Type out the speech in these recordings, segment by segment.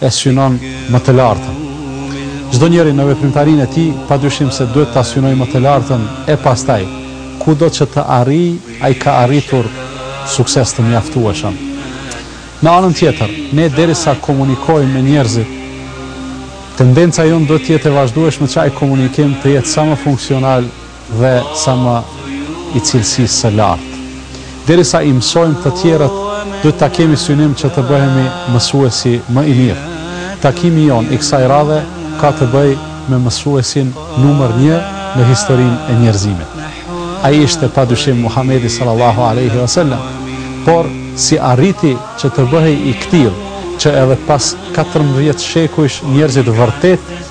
e synon më të lartën. Çdo njeri në veprimtarinë e tij padyshim se duhet ta synojë më të lartën e pastaj kudo që të arrijë ai ka arritur sukses të mjaftueshëm. Në anën tjetër, ne derisa komunikojmë me njerëzit, tendenca jonë duhet të jetë e vazhdueshme që ai komunikim të jetë sa më funksional dhe sa më i cilësisë së lartë. Derisa i mësojmë të tjerët, duhet ta kemi synim që të bëhemi mësuesi më i mirë. Takimi jonë i kësaj radhe ka të bëjë me mësuesin numër një në historinë e njerëzimit. Ai ishte padyshim Muhamedi sallallahu alejhi ue selam. Por si arriti që të bëhej i këtillë që edhe pas katërmbëdhjetë shekujsh njerëzit vërtet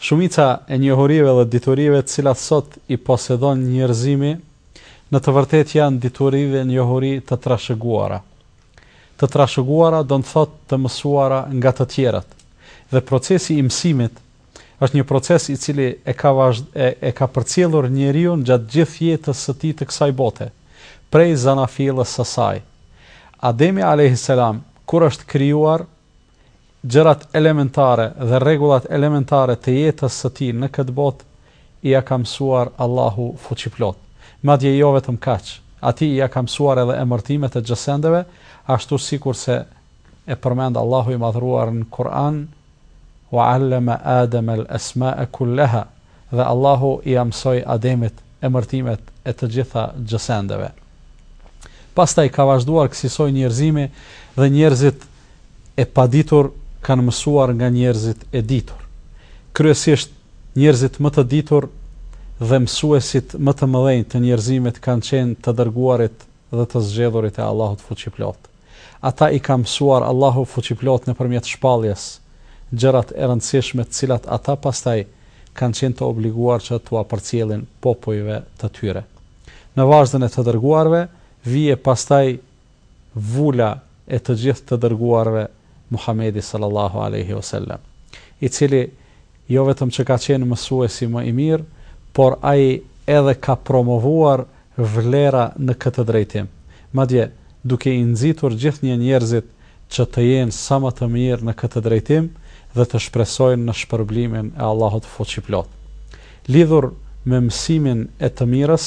Shumica e njohurive dhe diturive të cilat sot i posedon njerëzimi, në të vërtetë janë dituri dhe njohuri të trashëguara. Të trashëguara do të thotë të mësuara nga të tjerët. Dhe procesi i mësimit është një proces i cili e ka e ka përcjellur njeriun gjatë gjithë jetës së tij të kësaj bote, prej zanafillës së saj. Ademi alejhi selam kur është krijuar, gjërat elementare dhe rregullat elementare të jetës së tij në këtë botë ia ka mësuar Allahu Fuqiplotë. Madje jo vetëm kaq, atij ia ka mësuar edhe emërtimet e gjësendeve, ashtu sikurse e përmend Allahu i Madhëruar në Kur'an, Wa 'allama Adama al-asma'a kullaha, Dhe Allahu ia mësoi Ademit emërtimet e të gjitha gjësendeve. Pastaj ka vazhduar kësisoj njerëzimi dhe njerëzit e paditur kanë mësuar nga njerëzit e ditur. Kryesisht njerëzit më të ditur dhe mësuesit më të mëdhenj të njerëzimit kanë qenë të dërguarit dhe të zgjedhurit e Allahut Fuqiplotë. Ata i ka mësuar Allahu fuqiplotë nëpërmjet shpalljes, gjërat e rëndësishme të cilat ata pastaj kanë qenë të obliguar që t'ua përcjellin popujve të tyre. Në vazhdën e të dërguarve vie pastaj vula e të gjithë të dërguarve Muhamedi sallallahu alejhi ue sellem, i cili Jo vetëm që ka qenë mësuesi më i mirë, por ai edhe ka promovuar vlera në këtë drejtim. Madje, duke i nxitur gjithnjë njerëzit që të jenë sa më të mirë në këtë drejtim dhe të shpresojnë në shpërblimin e Allahut Fuqiplotë. Lidhur me mësimin e të mirës,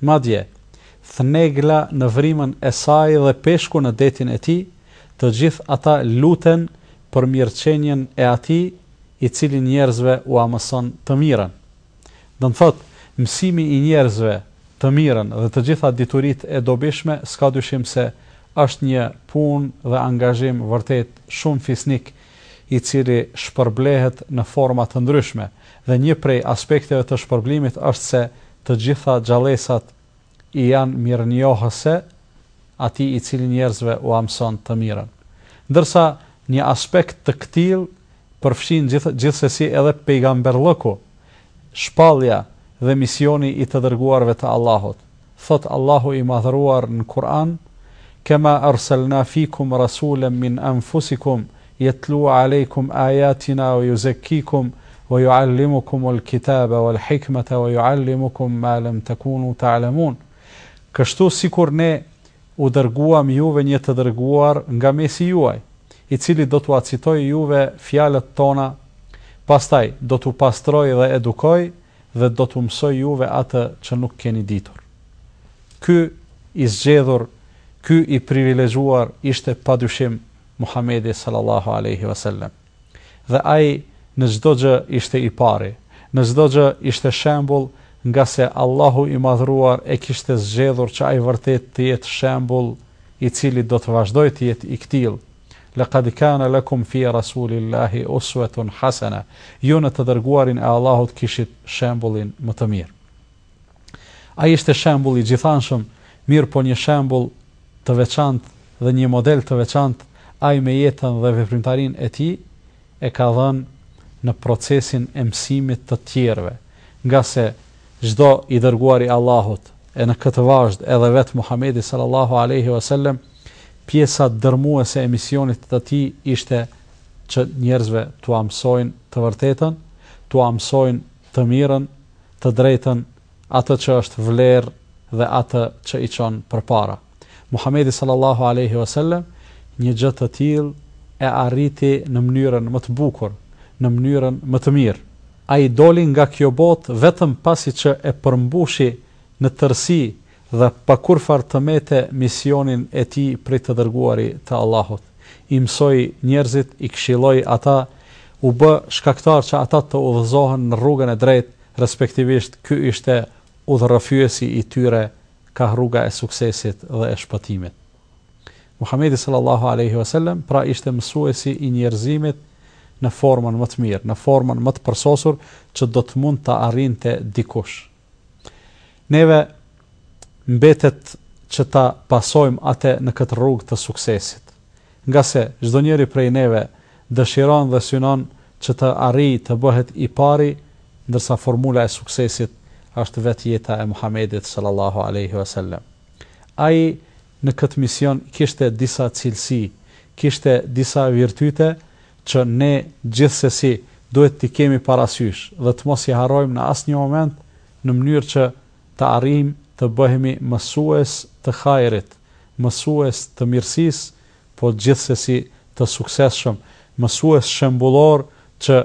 Madje, thnegla në vrimën e saj dhe peshku në detin e tij, të gjithë ata luten për mirëqenien e atij i cili njerëzve ua mëson të mirën. Do të thotë, mësimi i njerëzve të mirën dhe të gjitha dituritë e dobishme s'ka dyshim se është një punë dhe angazhim vërtet shumë fisnik i cili shpërblehet në forma të ndryshme dhe një prej aspekteve të shpërblimit është se Të gjitha gjallesat i janë mirënjohëse atij i cili njerëzve ua mëson të mirën. Ndërsa një aspekt të këtillë përfshin gjithsesi edhe pejgamberllëku, shpallja dhe misioni i të dërguarve të Allahut. Thotë Allahu i Madhëruar në Kur'an, Kema erselna fikum rasulem min enfusikum Yetlu alejkum ayatina wa yuzekkikum wa yuallimukumul kitaba wal hikmata wa yuallimukum ma lam takunu ta'lamun Kështu sikur ne u dërguam juve një të dërguar nga mesi juaj, i cili do t'ua citojë juve fjalët tona, pastaj do t'u pastrojë dhe edukojë dhe do t'u mësojë juve atë që nuk keni ditur. Ky i zgjedhur, ky i privilegjuar ishte padyshim Muhamedi sallallahu alejhi ve sellem. Dhe ai në çdo gjë ishte i pari, në çdo gjë ishte shembull, ngase Allahu i Madhëruar e kishte zgjedhur që ai vërtet të jetë shembull i cili do të vazhdojë të jetë i këtillë, Laqad kana lakum fi Rasulillahi uswatun hasana, ju në të dërguarin e Allahut kishit shembullin më të mirë. Ai ishte shembull i gjithanshëm, mirëpo një shembull të veçantë dhe një model të veçantë ai me jetën dhe veprimtarinë e tij e ka dhënë në procesin e mësimit të tjerëve, ngase çdo i Dërguar i Allahut, e në këtë vazhdë edhe vetë Muhamedi sallallahu alejhi ve sellem, pjesa dërmuese e misionit të tij ishte që njerëzve t'ua mësojnë të vërtetën, t'ua mësojnë të mirën, të drejtën, atë që është vlerë dhe atë që i çon përpara. Muhamedi sallallahu alaihi wasallam një gjë të tillë e arriti në mënyrën më të bukur, në mënyrën më të mirë. Ai doli nga kjo botë vetëm pasi që e përmbushi në tërësi dhe pa kurrfarë të mete misionin e tij prej të Dërguari të Allahut, i mësoi njerëzit, i këshilloi ata, u bë shkaktar që ata të udhëzohen në rrugën e drejtë, respektivisht ky ishte udhërrëfyesi i tyre kah rruga e suksesit dhe e shpëtimit. Muhamedi sallallahu alejhi ve sellem pra ishte mësuesi i njerëzimit në formën më të mirë, në formën më të përsosur që do të mund ta arrinte dikush. Neve mbetet që ta pasojmë ate në këtë rrugë të suksesit. Ngase çdo njeri prej neve dëshiron dhe synon që të arrijë të bëhet i pari, ndërsa formula e suksesit është vetë jeta e Muhamedit sallallahu alejhi ve selem. Ai në këtë mision kishte disa cilësi, kishte disa virtyte, që ne gjithsesi duhet t'i kemi parasysh dhe të mos i harrojmë në asnjë moment në mënyrë që të arrijmë të bëhemi mësues të hajrit, mësues të mirësisë, po gjithsesi të suksesshëm, mësues shembullorë që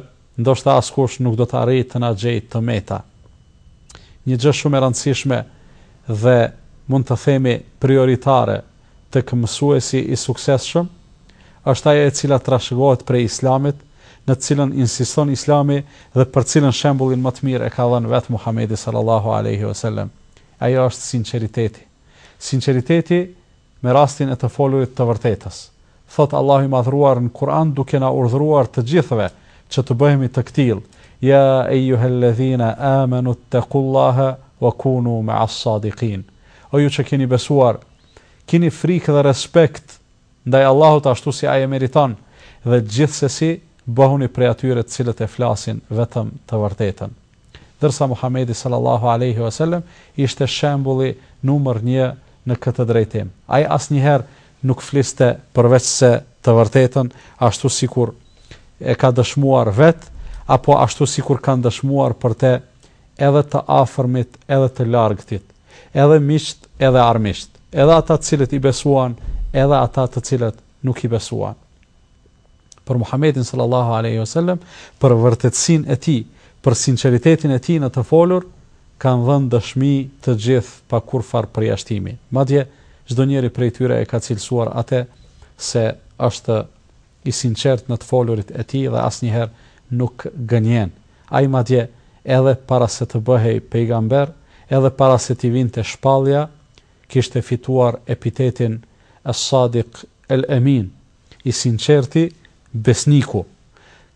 ndoshta askush nuk do të arrijë të na gjejë të meta. Një gjë shumë e rëndësishme dhe mund të themi prioritare tek mësuesi i suksesshëm është ajo e cila trashëgohet prej Islamit, në të cilën insiston Islami dhe për të cilën shembullin më të mirë e ka dhënë vetë Muhamedi sallallahu alejhi ve selem. Ajo është sinqeriteti. Sinqeriteti me rastin e të folurit të vërtetës. Thotë Allahu i Madhëruar në Kur'an duke na urdhëruar të gjithëve që të bëhemi të këtillë, Ja ejuhel ledhina amanu ttequllaha wa kunu ma'as sadiqin. O ju që keni besuar, kini frikë dhe respekt ndaj Allahut ashtu si Ai e meriton, dhe gjithsesi bëhuni prej atyre të cilët e flasin vetëm të vërtetën. Ndërsa Muhamedi sallallahu alejhi ve selem ishte shembulli numër një në këtë drejtim. Ai asnjëherë nuk fliste përveçse të vërtetën, ashtu sikur e ka dëshmuar vetë apo ashtu sikur kanë dëshmuar për te edhe të afërmit edhe të largëtit, edhe miqtë edhe armiqtë, edhe ata të cilët i besuan edhe ata të cilët nuk i besuan. Për Muhammedin sallallahu alaihi wasallam, për vërtetësinë e tij, për sinqeritetin e tij në të folur, kanë dhënë dëshmi të gjithë pa kurrfarë përjashtimi. Madje çdo njeri prej tyre e ka cilësuar atë se është i sinqertë në të folurit e tij dhe asnjëherë nuk gënjen. Ai madje edhe para se të bëhej pejgamber, edhe para se t'i vinte shpallja, kishte fituar epitetin Es-Sadiq El-Emin, i sinqerti, besniku.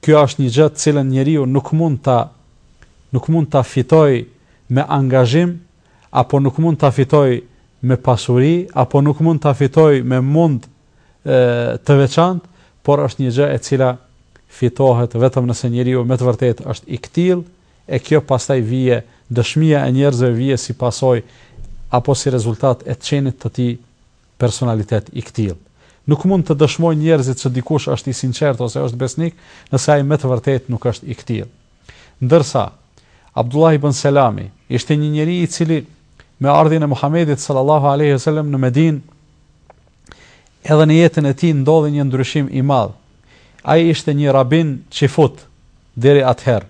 Kjo është një gjë të cilën njeriu nuk mund ta nuk mund ta fitojë me angazhim apo nuk mund ta fitojë me pasuri apo nuk mund ta fitojë me mund të veçantë, por është një gjë e cila fitohet vetëm nëse njeriu me të vërtetë është i këtillë, e kjo pastaj vije, dëshmia e njerëzve vije si pasojë apo si rezultat e qenies të tij personalitet i këtillë. Nuk mund të dëshmojnë njerëzit se dikush është i sinqertë ose është besnik, nëse ai me të vërtetë nuk është i këtillë. Ndërsa, Abdullah ibn Selami ishte një njeri i cili me ardhjen e Muhamedit sallallahu alaihi wasallam në Medinë edhe në jetën e tij ndodhi një ndryshim i madh. Ai ishte një rabin çifut deri atëherë.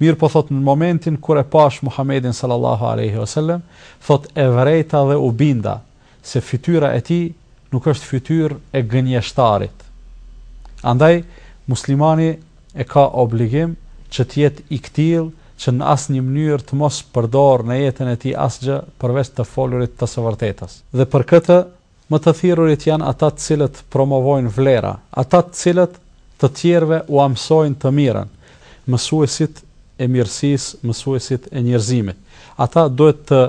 Mirëpo thotë në momentin kur e pashë Muhamedin sallallahu alaihi wasallam, thotë e vërejta dhe u binda se fytyra e tij nuk është fytyrë e gënjeshtarit. Andaj muslimani e ka obligim që të jetë i këtillë që në asnjë mënyrë të mos përdorë në jetën e tij asgjë përveç të folurit të së vërtetës. Dhe për këtë, më të thirrurit janë ata të cilët promovojnë vlera, ata të cilët të tjerëve ua mësojnë të mirën, mësuesit e mirësisë, mësuesit e njerëzimit. Ata duhet të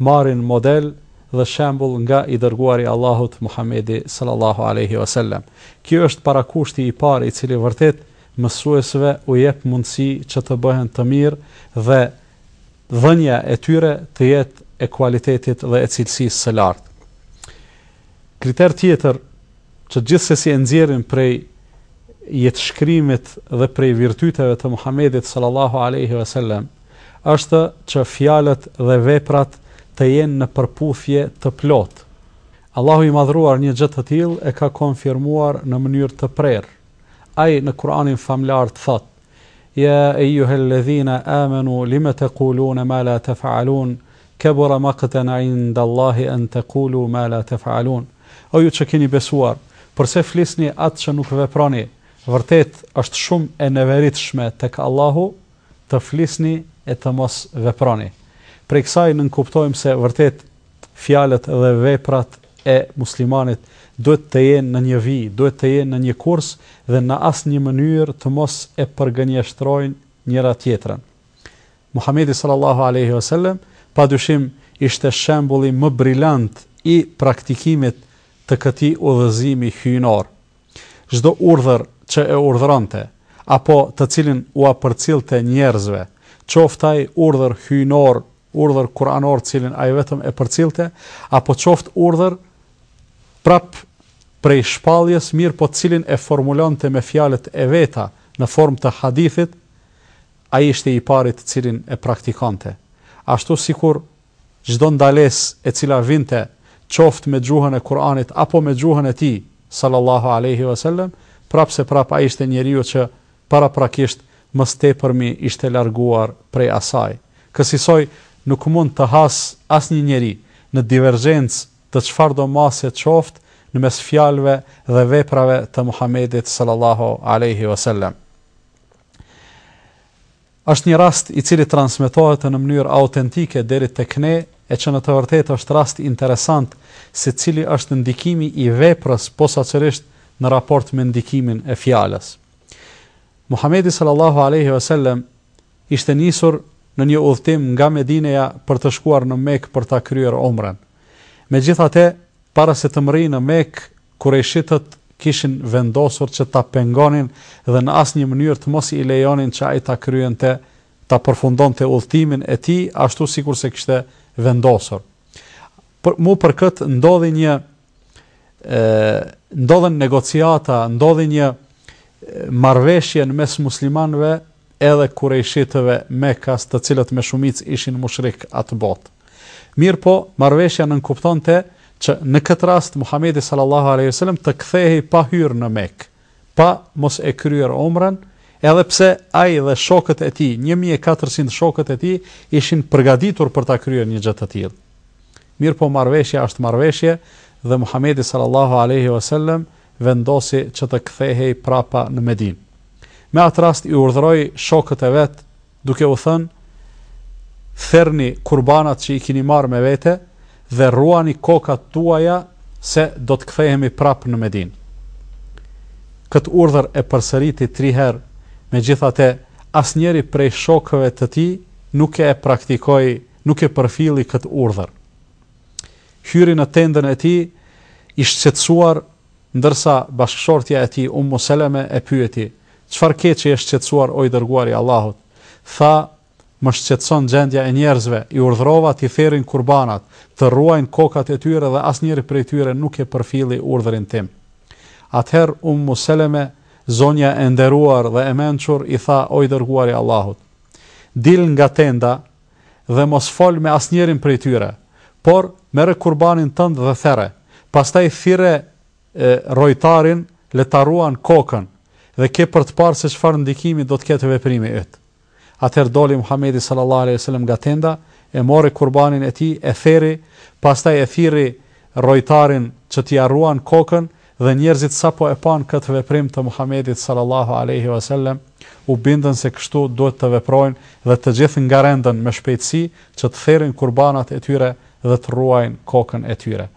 marrin model dhe shembull nga i Dërguari i Allahut, Muhamedi sallallahu alejhi ve selem. Ky është parakushti i parë i cili vërtet mësuesve u jep mundësi që të bëhen të mirë dhe dhënia e tyre të jetë e kualitetit dhe e cilësisë së lartë. Kriter tjetër që gjithsesi e nxjerrim prej jetëshkrimit dhe prej virtyteve të Muhamedit sallallahu alaihi wasallam është që fjalët dhe veprat të jenë në përputhje të plotë. Allahu i Madhëruar një gjë të tillë e ka konfirmuar në mënyrë të prerë. Ai në Kur'anin famëlartë thotë, Ja ejuhellezina amenu lime tekulune ma la tef'alun, kebura makten indallahi en tekulu ma la tef'alun. O ju që keni besuar, përse flisni atë që nuk veproni, vërtet është shumë e neveritshme tek Allahu të flisni e të mos veproni. Prej kësaj nënkuptojmë se vërtet fjalët dhe veprat e muslimanit duhet të jenë në një vijë, duhet të jenë në një kurs dhe në asnjë mënyrë të mos e përgënjeshtrojnë njëra tjetrën. Muhamedi sallallahu alejhi ve selem padyshim ishte shembulli më brilant i praktikimit të këtij udhëzimi hyjnor. Çdo urdhër që e urdhëronte, apo të cilin ua përcillte njerëzve, qoftë ai urdhër hyjnor, urdhër kuranor të cilin ai vetëm e përcillte, apo qoftë urdhër prap prej shpalljes mirëpo të cilin e formulonte me fjalët e veta në formë të hadithit, ai ishte i pari të cilin e praktikonte. Ashtu sikur çdo ndalesë e cila vinte qoftë me gjuhën e Kur'anit apo me gjuhën e tij, sallallahu alejhi ve selem, prapëseprapë ai ishte njeriu që paraprakisht më së tepërmi ishte larguar prej asaj. Kësisoj nuk mund të hasë asnjë njeri në divergjencë të çfarëdo mase qoftë në mes fjalëve dhe veprave të Muhamedit, sallallahu alejhi ve selem. Është një rast i cili transmetohet në mënyrë autentike deri tek ne e që në të vërtetë është rast interesant se cili është ndikimi i veprës posaçërisht në raport me ndikimin e fjalës. Muhamedi sallallahu alejhi ve sellem ishte nisur në një udhëtim nga Medineja për të shkuar në Mekë për ta kryer Umren. Megjithatë, para se të mbërrijë në Mekë, Kurejshitët kishin vendosur që ta pengonin dhe në asnjë mënyrë të mos i lejonin që ai ta kryente, ta përfundonte udhëtimin e tij ashtu sikurse kishte vendosur. Për mu për këtë ndodhi një ë ndodhën negociata, ndodhi një marrëveshje në mes muslimanëve edhe kurejshitëve mekas të cilët me shumicë ishin mushrikë atë botë. Mirëpo, marrëveshja nënkuptonte që në këtë rast Muhamedi sallallahu alejhi ve selem të kthehej pa hyrë në Mekë, pa mos e kryer Umren, edhe pse ai dhe shokët e tij, një mijë e katërqind shokët e tij, ishin përgatitur për ta kryer një gjë të tillë. Mirëpo marrëveshja është marrëveshje dhe Muhamedi sallallahu alejhi ve selem vendosi që të kthehej prapa në Medinë. Me atë rast i urdhëroi shokët e vet, duke u thënë: Therni kurbanat që i kini marrë me vete dhe rruani kokat tuaja se do të kthehemi prapë në Medinë. Këtë urdhër e përsëriti tri herë, megjithatë asnjëri prej shokëve të tij nuk e praktikoi, nuk e përfilli këtë urdhër. hyri në tendën e tij i shqetësuar, ndërsa bashkëshortja e tij Ummu Seleme e pyeti, Çfarë ke që je shqetësuar o i dërguari i Allahut? Tha, Më shqetëson gjendja e njerëzve, i urdhërova t'i therrin kurbanat, të rruajnë kokat e tyre dhe asnjëri prej tyre nuk e përfilli urdhrin tim. Atëherë Ummu Seleme, zonja e nderuar dhe e mençur, i tha, O i dërguari i Allahut! Dil nga tenda, dhe mos fol me asnjërin prej tyre, por merre kurbanin tënd dhe therre, pastaj thirre rrojtarin le ta rruan kokën dhe ke për të parë se çfarë ndikimi do të ketë veprimi yt. Atëherë doli Muhamedi sallallahu alejhi ve sellem nga tenda, e mori kurbanin e tij, e theri, pastaj e thirri rrojtarin që t'ia rruan kokën Dhe njerëzit sapo e panë këtë veprim të Muhamedit sallallahu alejhi ve sellem, u bindën se kështu duhet të veprojnë dhe të gjithë ngarendën me shpejtësi që të therrin kurbanat e tyre dhe të rruajnë kokën e tyre.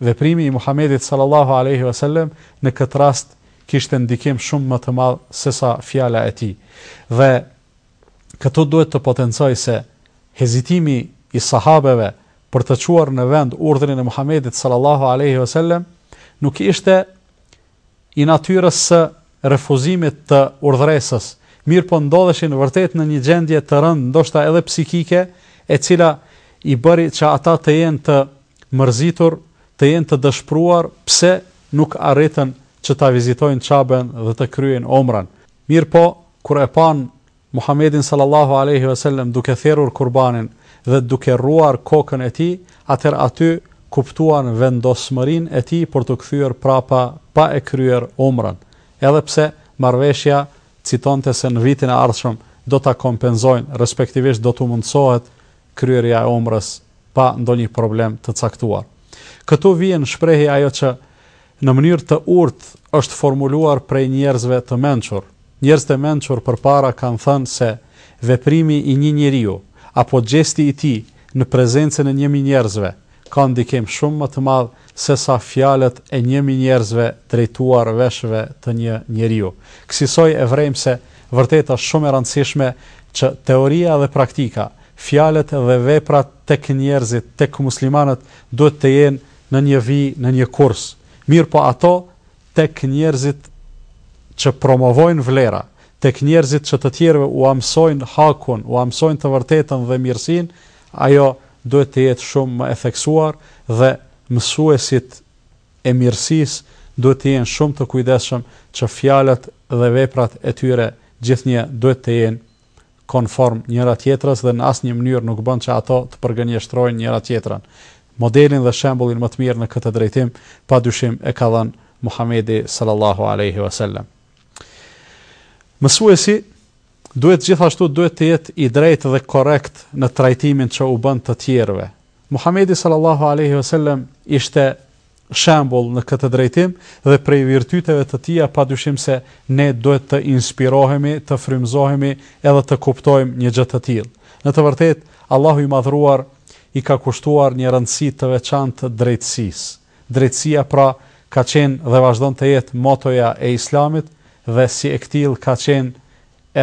Veprimi i Muhamedit sallallahu alejhi ve sellem në këtë rast kishte ndikim shumë më të madh sesa fjala e tij. Dhe këtu duhet të potencoj se hezitimi i sahabeve për të çuar në vend urdhrin e Muhamedit sallallahu alaihi wasallam, nuk ishte i natyrës së refuzimit të urdhëresës, mirëpo ndodheshin vërtet në një gjendje të rëndë, ndoshta edhe psikike, e cila i bëri që ata të jenë të mërzitur, të jenë të dëshpruar, pse nuk arritën që ta vizitojnë Qabën dhe të kryejnë Umrën. Mirëpo, kur e panë Muhammedin sallallahu alejhi ve selem duke therrur kurbanin dhe duke rruar kokën e tij, atëherë aty kuptuan vendosmërinë e tij për t'u kthyer prapa pa e kryer Umrën, edhe pse marrëveshja citonte se në vitin e ardhshëm do ta kompenzojnë, respektivisht do t'u mundësohet kryerja e Umrës pa ndonjë problem të caktuar. Këtu vjen në shprehje ajo që Në mënyrë të urtë është formuluar prej njerëzve të mençur. Njerëzit e mençur përpara kanë thënë se veprimi i një njeriu apo gjesti i tij në prezencën e një mijë njerëzve ka ndikim shumë më të madh sesa fjalët e një mijë njerëzve drejtuar veshëve të një njeriu. Kësisoj e vrejmë se vërtet është shumë e rëndësishme që teoria dhe praktika, fjalët dhe veprat tek njerëzit, tek muslimanët duhet të jenë në një vijë, në një kurs, mirëpo ato tek njerëzit që promovojnë vlera, tek njerëzit që të tjerëve ua mësojnë hakun, ua mësojnë të vërtetën dhe mirësinë, ajo duhet të jetë shumë më e theksuar dhe mësuesit e mirësisë duhet të jenë shumë të kujdesshëm që fjalët dhe veprat e tyre gjithnjë duhet të jenë konform njëra tjetrës dhe në asnjë mënyrë nuk bën që ato të përgënjeshtrojnë njëra tjetrën. Modelin dhe shembullin më të mirë në këtë drejtim, pa dyshim e ka dhënë Muhamedi sallallahu alejhi ve sellem. Mësuesi duhet gjithashtu duhet të jetë i drejtë dhe korrekt në trajtimin që u bën të tjerëve. Muhamedi sallallahu alejhi ve sellem ishte shembull në këtë drejtim dhe prej virtyteve të tija padyshim se ne duhet të inspirohemi, të frymëzohemi edhe të kuptojmë një gjë të tillë. Në të vërtetë, Allahu i Madhëruar i ka kushtuar një rëndësi të veçantë drejtësisë. Drejtësia pra ka qenë dhe vazhdon të jetë motoja e Islamit dhe si e këtillë ka qenë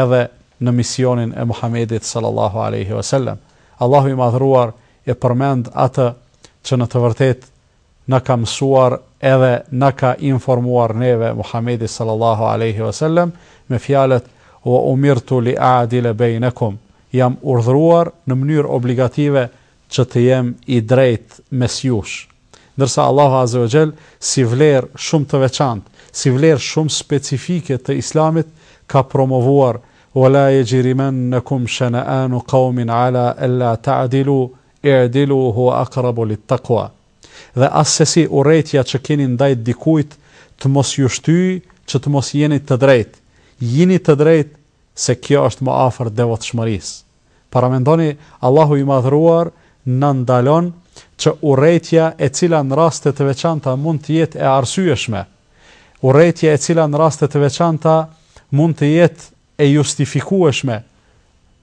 edhe në misionin e Muhamedit sallallahu alejhi ve sellem. Allahu i Madhëruar e përmend atë që në të vërtetë na ka mësuar edhe na ka informuar neve Muhamedi sallallahu alejhi ve sellem me fjalët wa umirtu li a'dila bejnekum jam urdhëruar në mënyrë obligative që të jem i drejtë mes jush Ndërsa Allahu Azze wa Xhell, si vlerë shumë të veçantë, si vlerë shumë specifike të Islamit, ka promovuar, Wa la yejrimennekum shena'anu qaumin 'ala ella ta'dilu, i'dilu huwa aqrabu littaqwa. Dhe assesi urrejtja që keni ndaj dikujt të mos ju shtyjë që të mos jeni të drejtë. Jini të drejtë se kjo është më afër devotshmërisë. Paramendoni, Allahu i Madhëruar na ndalon që urrejtja e cila në raste të veçanta mund të jetë e arsyeshme, urrejtja e cila në raste të veçanta mund të jetë e justifikueshme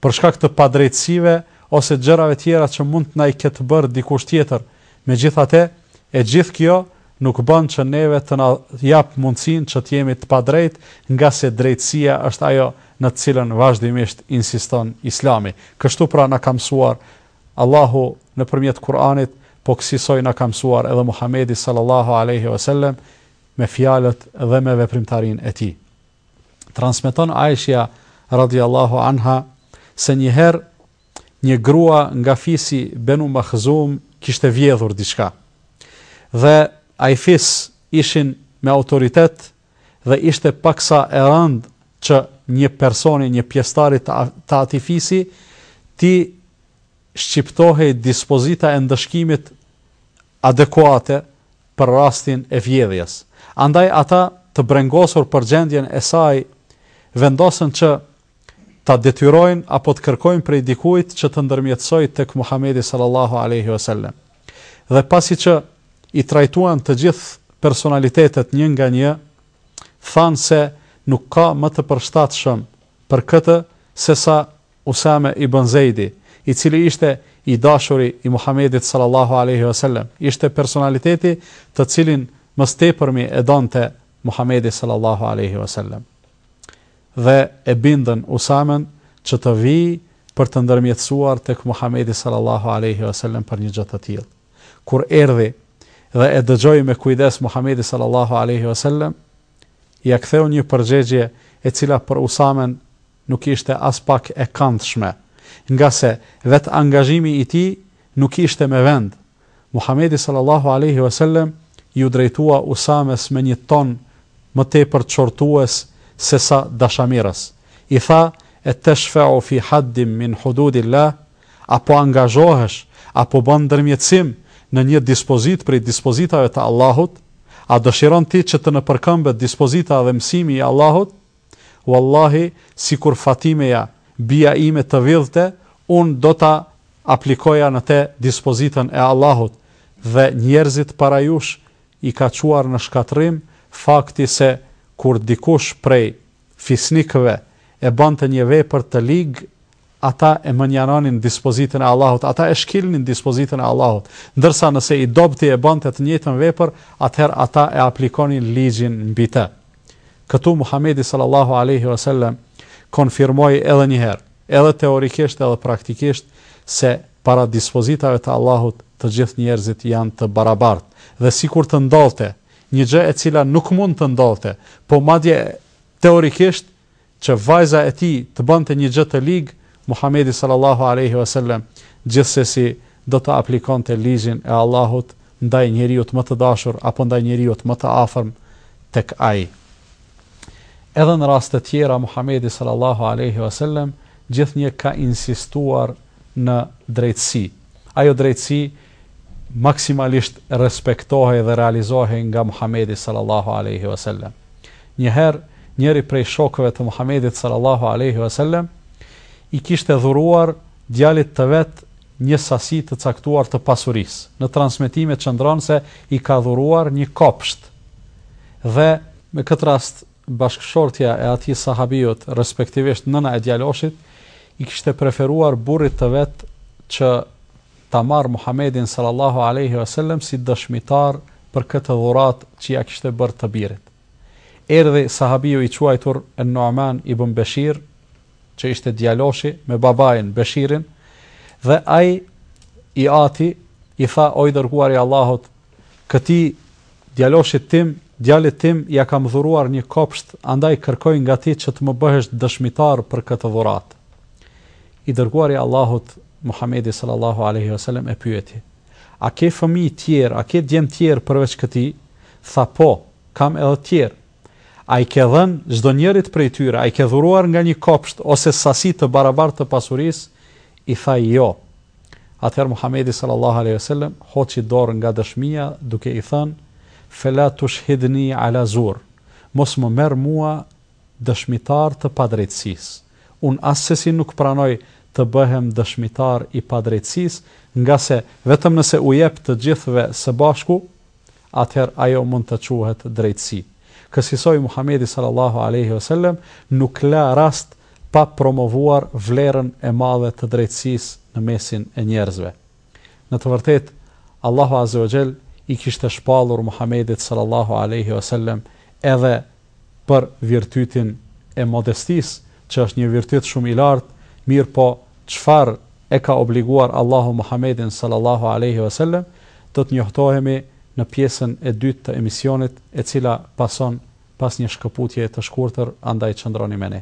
për shkak të padrejtësive ose gjërave tjera që mund të na i ketë bërë dikush tjetër. Megjithatë, e gjithë kjo nuk bën që neve të na japë mundësinë që të jemi të padrejtë, ngase drejtësia është ajo në të cilën vazhdimisht insiston Islami. Kështu pra na ka mësuar Allahu nëpërmjet Kur'anit, po kësisoj na ka mësuar edhe Muhamedi sallallahu alejhi ve sellem me fjalët dhe me veprimtarinë e tij. Transmeton Aishja radiallahu anha se një herë një grua nga fisi Benu Makhzum kishte vjedhur diçka. Dhe ai fis ishin me autoritet dhe ishte paksa e rëndë që një personi, një pjesëtari të atij fisi t'i shqiptohej dispozita e ndëshkimit adekuate për rastin e vjedhjes. Andaj ata të brengosur për gjendjen e saj vendosën që ta detyrojnë apo të kërkojnë prej dikujt që të ndërmjetësojë tek Muhamedi sallallahu alejhi ve selem. Dhe pasi që i trajtuan të gjithë personalitetet një nga një, thanë se nuk ka më të përshtatshëm për këtë sesa Usame ibn Zeidi, i cili ishte i dashuri i Muhamedit sallallahu alaihi wasallam, ishte personaliteti të cilin më së tepërmi e donte Muhamedi sallallahu alaihi wasallam. dhe e bindën Usamen që të vijë për të ndërmjetësuar tek Muhamedi sallallahu alejhi ve selem për një gjë të tillë. Kur erdhi dhe e dëgjoi me kujdes Muhamedi sallallahu alejhi ve selem, ia ktheu një përgjegje e cila për Usamen nuk ishte aspak e këndshme, ngase vetë angazhimi i tij nuk ishte me vend, Muhamedi sallallahu alejhi ve sellem iu drejtua Usames me një ton më tepër qortues sesa dashamirës, i tha, E teshfeu fi haddim min hududillah? A po angazhohesh, a po bën ndërmjetësim në një dispozitë prej dispozitave të Allahut? A dëshiron ti që të nëpërkëmbet dispozita dhe mësimi i Allahut? Wallahi sikur Fatimeja bija ime të vidhte unë do ta aplikoja në te dispozitën e Allahut dhe njerëzit para jush i ka çuar në shkatërrim fakti se kur dikush prej fisnikëve e bënte një vepër të ligë Ata e mënjanonin dispozitën e Allahut, ata e shkelnin dispozitën e Allahut, ndërsa nëse i dobëti e bënte të njëjtën vepër, atëherë ata e aplikonin ligjin mbi të. Këtu Muhamedi sallallahu alejhi ve sellem konfirmoi edhe një herë, edhe teorikisht edhe praktikisht, se para dispozitave të Allahut të gjithë njerëzit janë të barabartë, dhe sikur të ndodhte një gjë e cila nuk mund të ndodhte, po madje teorikisht që vajza e tij të bënte një gjë të ligë, Muhamedi sallallahu alejhi ve sellem gjithsesi do të aplikonte ligjin e Allahut ndaj njeriut më të dashur apo ndaj njeriut më të afërm tek ai. Edhe në raste tjera Muhamedi sallallahu alejhi ve sellem gjithnjë ka insistuar në drejtësi. Ajo drejtësi maksimalisht respektohej dhe realizohej nga Muhamedi sallallahu alejhi ve sellem. Njëherë, njëri prej shokëve të Muhamedit sallallahu alejhi ve sellem i kishte dhuruar djalit të vet një sasi të caktuar të pasurisë. Në transmetime qëndron se i ka dhuruar një kopsht dhe me këtë rast bashkëshortja e atij sahabiut, respektivisht nëna e djaloshit, i kishte preferuar burrit të vet që ta marrë Muhamedin sallallahu alejhi ve sellem si dëshmitar për këtë dhuratë që ia kishte bërë të birit. Erdhi sahabiu i quajtur En-Nu'man ibn Beshir, që ishte djaloshi me babain Beshirin, dhe ai i ati i tha, O i dërguari i Allahut, Këtij djaloshit tim, djalit tim ia kam dhuruar një kopsht, andaj kërkoj nga ti që të më bëhesh dëshmitar për këtë dhuratë. I dërguari i Allahut, Muhamedi sallallahu alejhi ve sellem e pyeti, A ke fëmijë tjerë, a ke djem tjerë përveç këtij? Tha po, kam edhe tjerë. A i ke dhënë çdo njërit prej tyre, a i ke dhuruar nga një kopsht ose sasi të barabartë të pasurisë? I tha jo. Atëherë Muhamedi sallallahu alejhi ve sellem hoqi dorë nga dëshmia duke i thënë, Fela tushhidni ala zur, mos më merr mua dëshmitar të padrejtësisë. Unë assesi nuk pranoj të bëhem dëshmitar i padrejtësisë, ngase vetëm nëse u jep të gjithëve së bashku atëherë ajo mund të quhet drejtësi. Kësisoj Muhamedi sallallahu alejhi ve sellem nuk la rast pa promovuar vlerën e madhe të drejtësisë në mesin e njerëzve. Në të vërtetë, Allahu azze ve xhel i kishte shpallur Muhamedit sallallahu alejhi ve sellem edhe për virtytin e modestisë, që është një virtyt shumë i lartë, mirëpo çfarë e ka obliguar Allahu Muhammedin sallallahu alejhi ve sellem, do të njohtohemi në pjesën e dytë të emisionit, e cila pason pas një shkëputjeje të shkurtër, andaj qëndroni me ne.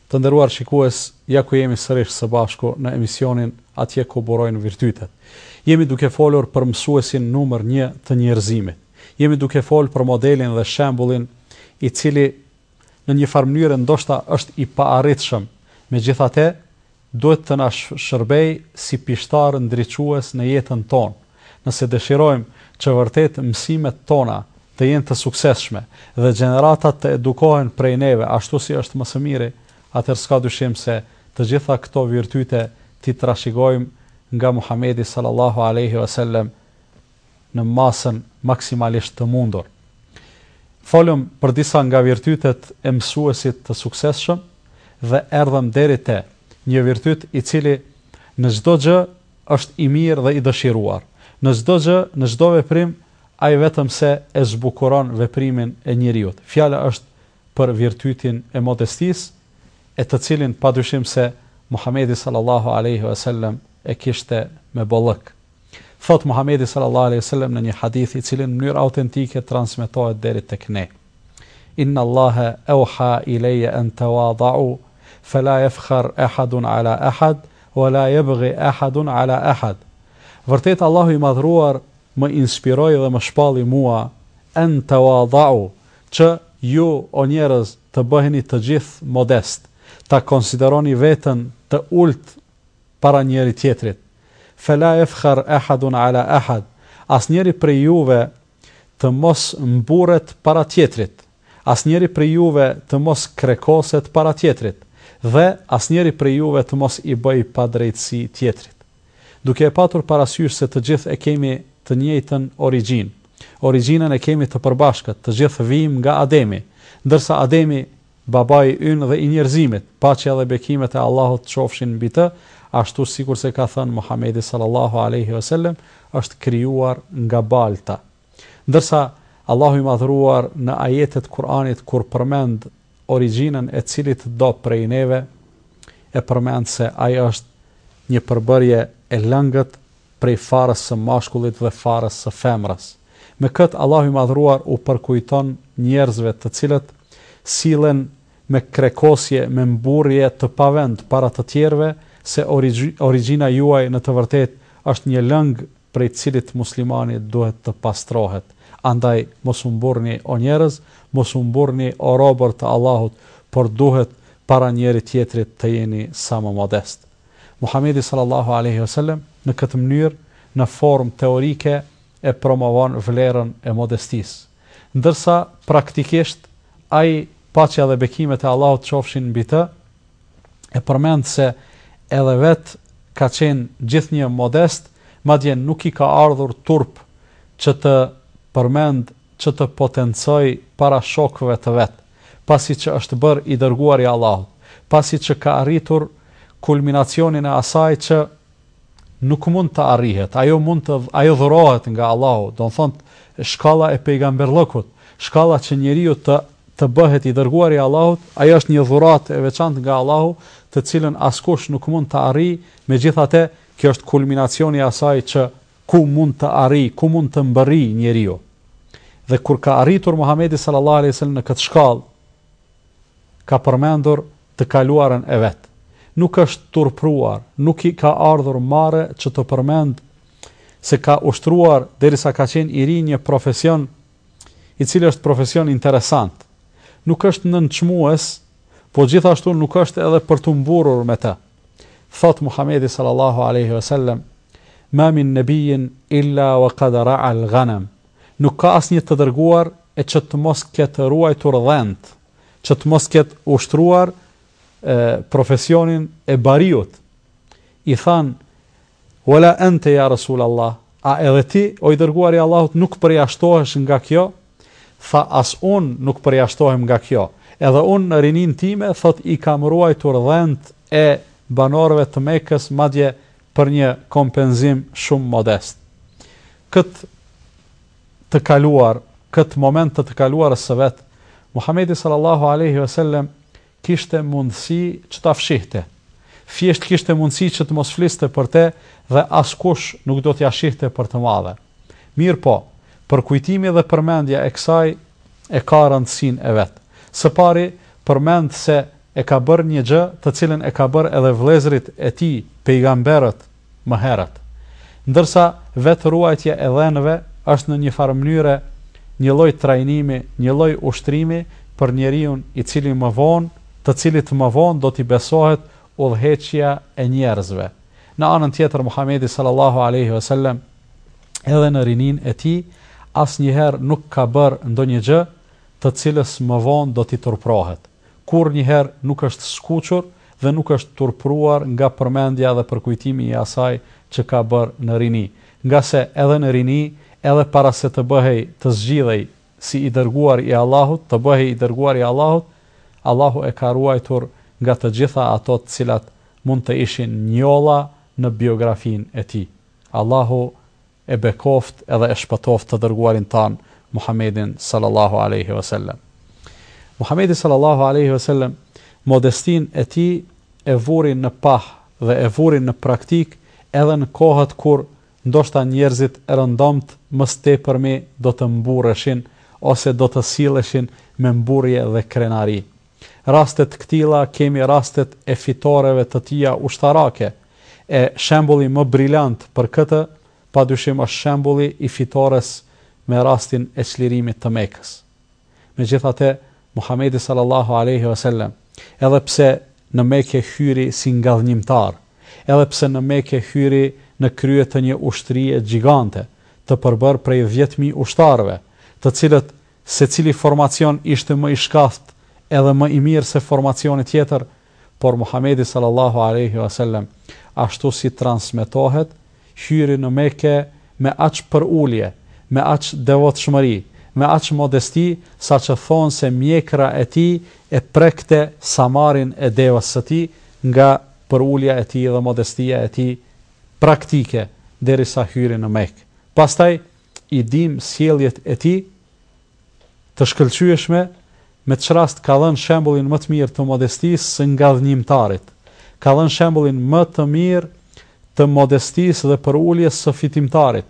Të nderuar shikues, ja ku jemi sërish së bashku në emisionin Atje ku burojnë virtytet. Jemi duke folur për mësuesin numër një të njerëzimit. Jemi duke folë për modelin dhe shembullin i cili në një farë mënyre ndoshta është i paarritshëm, megjithate duhet të na shërbejë si pishtar ndriçues në jetën tonë, nëse dëshirojmë që vërtet mësimet tona të jenë të suksesshme dhe gjeneratat të edukohen prej neve ashtu si është më së miri, atëherë s'ka dyshim se të gjitha këto virtyte t'i trashigojmë nga Muhamedi sallallahu alejhi ve sellem në masën maksimalisht të mundur. Folëm për disa nga virtytet e mësuesit të suksesshëm dhe erdhëm deri te një virtyt i cili në çdo gjë është i mirë dhe i dëshiruar. Në çdo gjë, në çdo veprim Ai vetëm se e zbukuron veprimin e njeriut. Fjala është për virtytin e modestisë, e të cilin padyshim se Muhamedi sallallahu alejhi ve selem e kishte me bollëk. Thotë Muhamedi sallallahu alejhi ve selem në një hadith i cili në mënyrë autentike transmetohet deri tek ne. Inna Allahe euha ileje en tewadau, fela jefkhar ehadun ala ehad, wala jebghi ehadun ala ehad. Vërtet Allahu i madhruar më inspiroi dhe më shpalli mua, En tewada'u, që, ju, o njerëz, të bëheni të gjithë modestë, ta konsideroni veten të ultë para njëri-tjetrit, Fela yefkhar ahadun ala ahad, Asnjëri prej juve të mos mburret para tjetrit, asnjëri prej juve të mos krekoset para tjetrit, dhe, asnjëri prej juve të mos i bëjë padrejtësi tjetrit. Duke e patur parasysh se të gjithë e kemi të njëjtën origjinë. Origjinën e kemi të përbashkët, të gjithë vijmë nga Ademi. Ndërsa Ademi, babai ynë dhe i njerëzimit, paqja dhe bekimet e Allahut qofshin mbi të, ashtu sikurse ka thënë Muhamedi sallallahu alejhi ve sellem, është krijuar nga balta. Ndërsa, Allahu i Madhëruar në ajete të Kur'anit kur përmend origjinën e cilitdo prej neve, e përmend se ai është një përbërje e lëngët prej farës së mashkullit dhe farës së femrës. Me këtë, Allahu i Madhëruar u përkujton njerëzve të cilët sillen me krekosje, me mburrje të pavend para të tjerëve se origjina juaj në të vërtetë është një lëng prej të cilit muslimani duhet të pastrohet, andaj mos u mburrni o njerëz, mos u mburrni o robër të Allahut, por duhet para njëri-tjetrit të jeni sa më modest. Muhamedi sallallahu alejhi ve selem në këtë mënyrë në formë teorike e promovon vlerën e modestisë, ndërsa praktikisht ai, paqja dhe bekimet e Allahut qofshin mbi të, e përmend se edhe vetë ka qenë gjithnjë modest, madje nuk i ka ardhur turp që të përmend që të potencojë para shokëve të vet, pasi që është bërë i dërguar i Allahut, pasi që ka arritur kulminacionin e asaj që nuk mund të arrihet, ajo mund të ajo dhurohet nga Allahu, domethënë shkalla e pejgamberllëkut, shkalla që njeriu të të bëhet i dërguar i Allahut, ajo është një dhuratë e veçantë nga Allahu, të cilën askush nuk mund të arrijë, megjithatë kjo është kulminacioni i asaj që ku mund të arrijë, ku mund të mbërrijë njeriu. Dhe kur ka arritur Muhamedi sallallahu alaihi wasallam në këtë shkallë, ka përmendur të kaluarën e vet. Nuk është turpruar, nuk i ka ardhur marre që të përmendë se ka ushtruar derisa ka qenë i ri një profesion i cili është profesion interesant. Nuk është nënçmues, po gjithashtu nuk është edhe për t'u mburrur me të. Thotë Muhamedi sallallahu alejhi ve sellem: "Ma min nabiyyin illa wa qad ra'a al-ghanam", Nuk ka asnjë të dërguar e që të mos ketë ruajtur dhentë, që të mos ketë ushtruar e, profesionin e bariut. I thanë, Wala ente ja Rasul Allah, a edhe ti, o i dërguar i Allahut, nuk përjashtohesh nga kjo? Tha, as unë nuk përjashtohem nga kjo. Edhe unë në rininë time, thotë i kam ruajtur dhentë e banorëve të Mekës, madje për një kompenzim shumë modest. Këtë të kaluar, këtë moment të të kaluarës së vet, Muhamedi sallallahu alaihi wasallam kishte mundësi që ta fshihte. Thjesht kishte mundësi që të mos fliste për te dhe askush nuk do t'ia shihte për të madhe. Mirëpo, përkujtimi dhe përmendja e kësaj e ka rëndësinë e vet. Së pari, përmendë se e ka bërë një gjë të cilën e ka bërë edhe vëllezërit e tij pejgamberët më herët. Ndërsa vetë ruajtja e dhenëve është në një farë mënyre një lloj trajnimi, një lloj ushtrimi për njeriun i cili më vonë, të cilit më vonë do t'i besohet udhëheqja e njerëzve. Në anën tjetër Muhamedi sallallahu alejhi ve sellem edhe në rininë e tij asnjëherë nuk ka bërë ndonjë gjë të cilës më vonë do t'i turprohet. kurrnjëherë nuk është skuqur dhe nuk është turpëruar nga përmendja dhe përkujtimi i asaj që ka bërë në rini, ngase edhe në rini, edhe para se të bëhej, të zgjidhej si i Dërguar i Allahut, të bëhej i Dërguar i Allahut, Allahu e ka ruajtur nga të gjitha ato të cilat mund të ishin njolla në biografinë e tij. Allahu e bekoftë edhe e shpëtoftë të Dërguarin tanë, Muhammedin sallallahu alejhi ve sellem. Muhammedi sallallahu alejhi ve sellem modestinë e tij e vuri në pah dhe e vuri në praktikë edhe në kohët kur ndoshta njerëzit e rëndomtë më së tepërmi do të mburreshin ose do të silleshin me mburrje dhe krenari. Raste të këtilla kemi rastet e fitoreve të tija ushtarake, E shembulli më brilant për këtë, pa dyshim është shembulli i fitores me rastin e çlirimit të Mekës. Megjithatë, Muhamedi sallallahu alejhi ve sellem, edhe pse në Mekë hyri si ngadhnjimtar, edhe pse në Mekë hyri në krye të një ushtrie gjigante, të përbërë prej dhjetë mijë ushtarëve, të cilët secili formacion ishte më i shkathtë edhe më i mirë se formacioni tjetër, Por Muhamedi sallallahu alejhi ve sellem, ashtu si transmetohet, hyri në Mekë me aq përulje, me aq devotshmëri, me aq modesti, saqë thonë se mjekra e tij e prekte samarin e devës së tij nga përulja e tij dhe modestia e tij praktike, derisa hyri në Mekë. Pastaj i dimë sjelljet e tij, të shkëlqyeshme me ç'rast ka dhënë shembullin më të mirë të modestisë së ngadhnjimtarit, ka dhënë shembullin më të mirë të modestisë dhe përuljes së fitimtarit,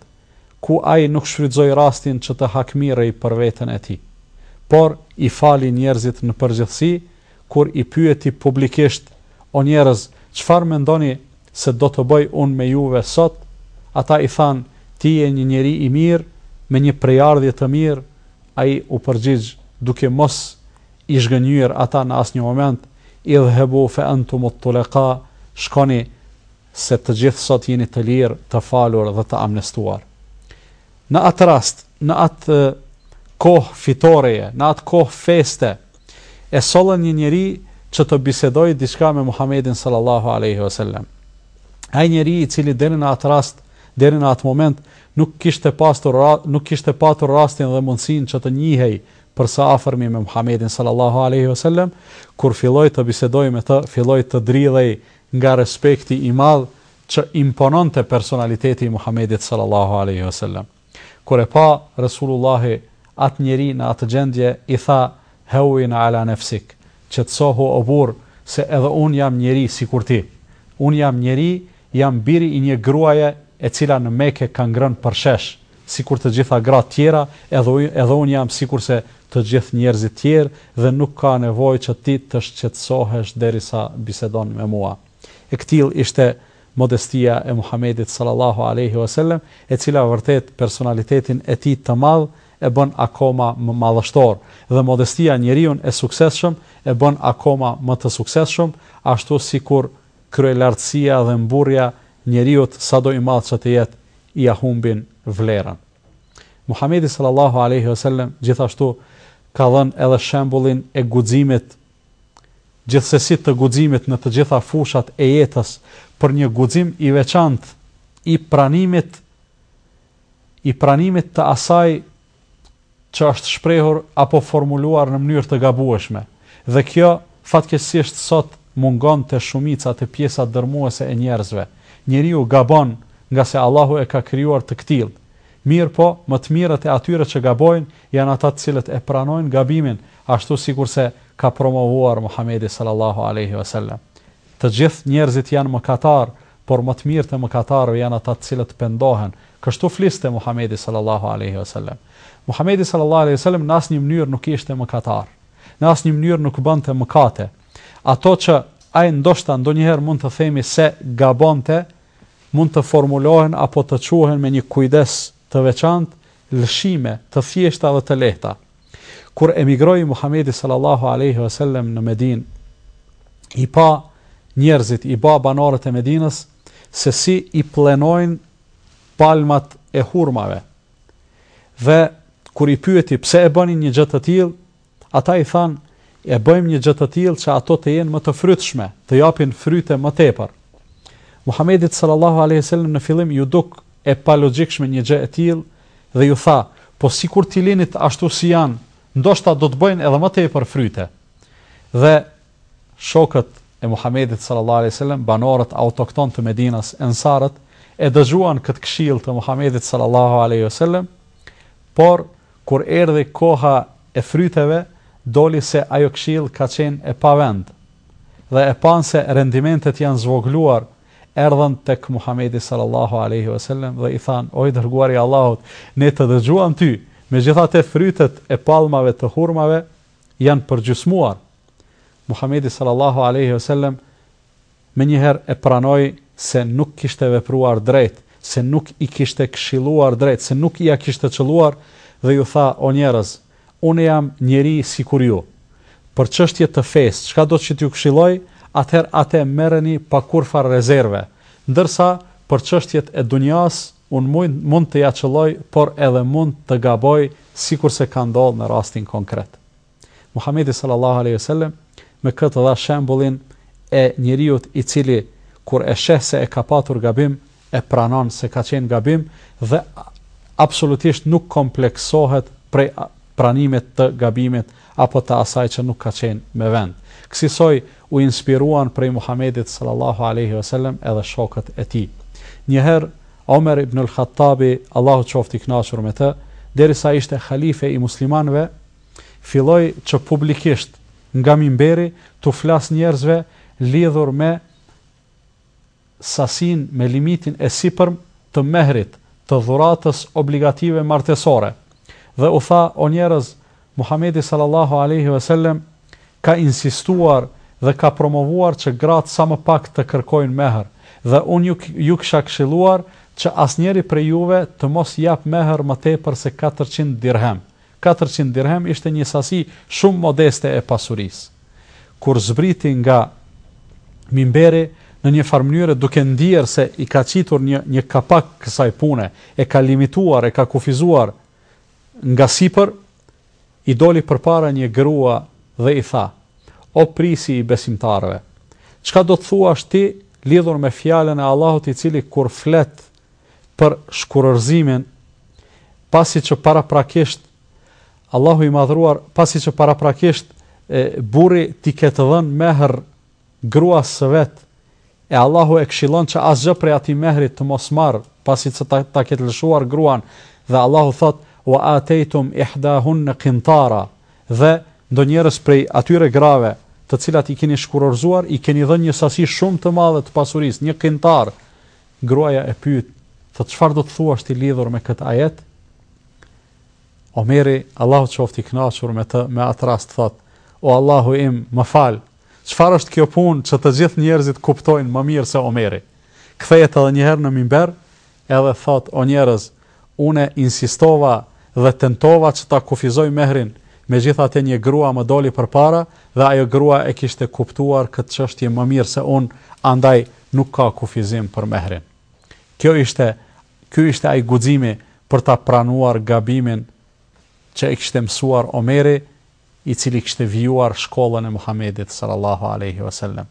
ku ai nuk shfrytëzoi rastin që të hakmerrej për veten e tij, por i fali njerëzit në përgjithësi kur i pyeti publikisht, O njerëz, çfarë mendoni se ç'do të bëj unë me juve sot? Ata i thanë, Ti je një njeri i mirë, me një prejardhje të mirë. Ai u përgjigj, duke mos i zhgënjyer ata në asnjë moment, Idhhabu fe entum at-tulaqaa, Shkoni, se të gjithë sot jeni të lirë, të falur dhe të amnestuar. Në atë rast, në atë kohë fitoreje, në atë kohë feste, E sollën një njeri që të bisedojë diçka me Muhamedin sallallahu alejhi ve sellem. Ai njeri i cili deri në atë rast, deri në atë moment nuk kishte pastur nuk kishte patur rastin dhe mundësinë që të njihej për së afërmi me Muhamedin sallallahu alejhi ve sellem, kur filloi të bisedojë me të, filloi të dridhej nga respekti i madh që impononte personaliteti i Muhamedit sallallahu alejhi ve sellem. Kur e pa Resulullahi atë njeri në atë gjendje, i tha, Hewwin ala nefsik, Qetësohu o burrë, se edhe unë jam njeri sikur ti. Unë jam njeri, jam biri i një gruaje e cila në Meke ka ngrënë përshesh, sikur të gjitha gratë tjera, edhe edhe unë jam sikurse të gjithë njerëzit tjerë dhe nuk ka nevojë që ti të shqetësohesh derisa bisedon me mua. E këtillë ishte modestia e Muhamedit sallallahu alejhi ue selem, e cila vërtet personalitetin e tij të madh e bën akoma më madhështor, dhe modestia njeriun e suksesshëm e bën akoma më të suksesshëm, ashtu sikur kryelartësia dhe mburrja njeriut sado i madh që të jetë, ia humbin vlerën. Muhamedi sallallahu alejhi ue selem gjithashtu ka dhënë edhe shembullin e guximit gjithsesi të guximit në të gjitha fushat e jetës por një guxim i veçantë i pranimit i pranimit të asaj që është shprehur apo formuluar në mënyrë të gabueshme dhe kjo fatkeqësisht sot mungon te shumica te pjesa dërmuese e njerëzve njeriu gabon ngase Allahu e ka krijuar të këtillë mirëpo më të mirët e atyre që gabojnë janë ata të cilët e pranojnë gabimin Ashtu sikurse ka promovuar Muhamedi sallallahu alejhi ve sellem, Të gjithë njerëzit janë mëkatarë, por më të mirët e mëkatarëve janë ata të cilët pendohen. Kështu fliste Muhamedi sallallahu alejhi ve sellem. Muhamedi sallallahu alejhi ve sellem në asnjë mënyrë nuk ishte mëkatar. Në asnjë mënyrë nuk bënte mëkate. Ato që ai ndoshta ndonjëherë mund të themi se gabonte, mund të formulohen apo të quhen me një kujdes të veçantë, lëshime të thjeshta dhe të lehta. Kur emigroi Muhamedi sallallahu alejhi ve sellem në Medinë, i pa njerëzit, i pa banorët e Medinës se si i pllenojnë palmat e hurmave. Dhe kur i pyeti pse e bënin një gjë të tillë, Ata i thanë, E bëjmë një gjë të tillë që ato të jenë më të frytshme, të japin fryte më tepër. Muhamedit sallallahu alejhi ve selem në fillim iu duk e palogjikshme një gjë e tillë dhe ju tha, Po sikur t'i linit ashtu si janë, ndoshta do të bëjnë edhe më tepër fryte. Dhe shokët e Muhamedit sallallahu alejhi ve selem, banorët autoktonë të Medinës, ensarët, e dëgjuan këtë këshillë të Muhamedit sallallahu alejhi ve selem, por Kur erdhi koha e fryteve, doli se ajo këshillë ka qenë e pavend dhe e panë se rendimentet janë zvogëluar, erdhën tek Muhamedi sallallahu alejhi ve selem dhe i thanë, O i Dërguari i Allahut, ne të dëgjuam ty, megjithatë frytet e palmave të hurmave janë përgjysmuar. Muhamedi sallallahu alejhi ve selem Menjëherë e pranoi se nuk kishte vepruar drejt, se nuk i kishte këshilluar drejt, se nuk ia kishte qëlluar dhe ju tha, O njerëz, unë jam njeri sikur ju. Për çështje të fesë, çkado që t'ju këshilloj, atëherë atë merreni pa kurrfarë rezerve, ndërsa për çështjet e dunjasë, unë mund të ia qëlloj, por edhe mund të gaboj, sikurse ka ndodhë në rastin konkret. Muhamedi sallallahu alejhi ve sellem me këtë dha shembullin e njeriut i cili kur e sheh se e ka patur gabim, e pranon se ka qenë gabim dhe absolutisht nuk kompleksohet prej pranimit të gabimit apo të asaj që nuk ka qenë me vend. Kësisoj u inspiruan prej Muhamedit sallallahu alejhi ve sellem edhe shokët e tij. Një herë Omer ibn al-Khattabi, Allahu qoftë i kënaqur me të, derisa ishte halife i muslimanëve, Filloi që publikisht nga mimberi t'u flasë njerëzve lidhur me sasinë me limitin e sipërm të mehrit, të dhuratës obligative martesore, dhe u tha o njerëz Muhamedi sallallahu alejhi ve sellem ka insistuar dhe ka promovuar që gratë sa më pak të kërkojnë mehr dhe unë ju kisha këshilluar që asnjëri prej juve të mos japë mehr më tepër se katërqind dirhem, Katërqind dirhem ishte një sasi shumë modeste e pasurisë. Kur zbriti nga mimberi, në një farë mënyre duke ndier se i ka qitur një një kapak kësaj pune, e ka limituar, e ka kufizuar nga sipër, i doli përpara një grua dhe i tha, O prisi i besimtarëve! Çka do të thuash ti lidhur me fjalën e Allahut i cili kur flet për shkurorzimin pasi që paraprakisht Allahu i madhruar pasi që paraprakisht e burri t'i ketë dhënë mehr gruas së vet e Allahu e këshillon që asgjë prej atij mehrit të mos marrë pasi që ta, ta ketë lëshuar gruan dhe Allahu thotë wa ataytum ihdahunna qintara dhe ndonjërës prej atyre grave të cilat i keni shkurorzuar i keni dhënë një sasi shumë të madhe të pasurisë një kintar Gruaja e pyet, thotë, çfarë do të thuash ti lidhur me këtë ajet? Omeri, Allahu qoftë i kënaqur me të, me atë rast thotë, o Allahu im, më fal. Çfarë është kjo punë që të gjithë njerëzit kuptojnë më mirë se Omeri? Kthehet edhe një herë në mimber, edhe thotë, o njerëz, Unë insistova dhe tentova që ta kufizoj mehrin, megjithatë një grua më doli përpara dhe ajo grua e kishte kuptuar këtë çështje më mirë se unë, andaj nuk ka kufizim për mehrin. Kjo ishte, ky ishte ai guximi për ta pranuar gabimin që e kishte mësuar Omeri, i cili kishte vijuar shkollën e Muhamedit sallallahu alejhi ve sellem.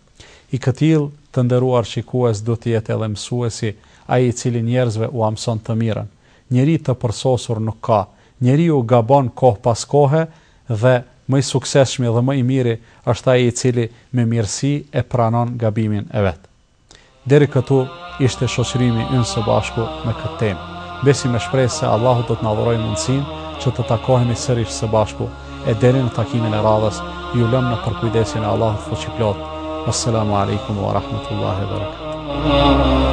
I këtillë, të nderuar shikues, duhet të jetë edhe mësuesi, ai i cili njerëzve ua mëson të mirën. Njeri të përsosur nuk ka. Njeriu gabon kohë pas kohe dhe më i suksesshmi dhe më i miri është ai i cili me mirësi e pranon gabimin e vet. Deri këtu ishte shoqërimi ynë së bashku në këtë temë. Mbesim me shpresë se Allahu do të na dhurojë mundësinë që të takohemi sërish së bashku e deri në takimin e radhës ju lëmë në përkujdesjen e Allahut fuqiplotë. Assalamu alaikum wa rahmatullahi wa barakatuh.